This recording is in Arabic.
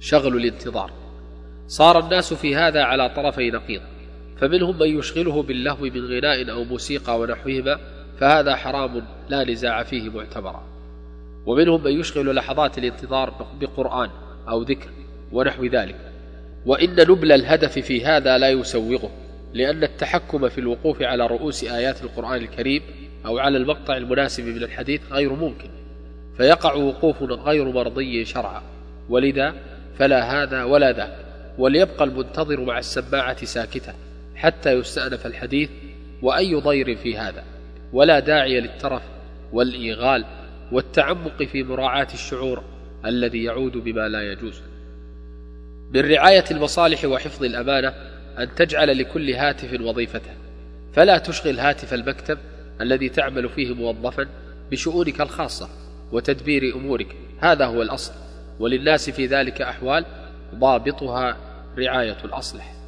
شغل الانتظار. صار الناس في هذا على طرفي نقيض فمنهم من يشغله باللهو من غناء أو موسيقى ونحوهما فهذا حرام لا نزاع فيه معتبرا. ومنهم من يشغل لحظات الانتظار بقرآن أو ذكر ونحو ذلك. وإن نبل الهدف في هذا لا يسوغه لأن التحكم في الوقوف على رؤوس آيات القرآن الكريم أو على المقطع المناسب من الحديث غير ممكن فيقع وقوف غير مرضي شرعا. ولذا فلا هذا ولا ذاك وليبقى المنتظر مع السماعة ساكتا حتى يستأنف الحديث وأي ضير في هذا ولا داعي للترف والإيغال والتعمق في مراعاة الشعور الذي يعود بما لا يجوز. من رعاية المصالح وحفظ الأمانة أن تجعل لكل هاتف وظيفته فلا تشغل هاتف المكتب الذي تعمل فيه موظفا بشؤونك الخاصة وتدبير أمورك هذا هو الأصل. وللناس في ذلك أحوال ضابطها رعاية الأصلح.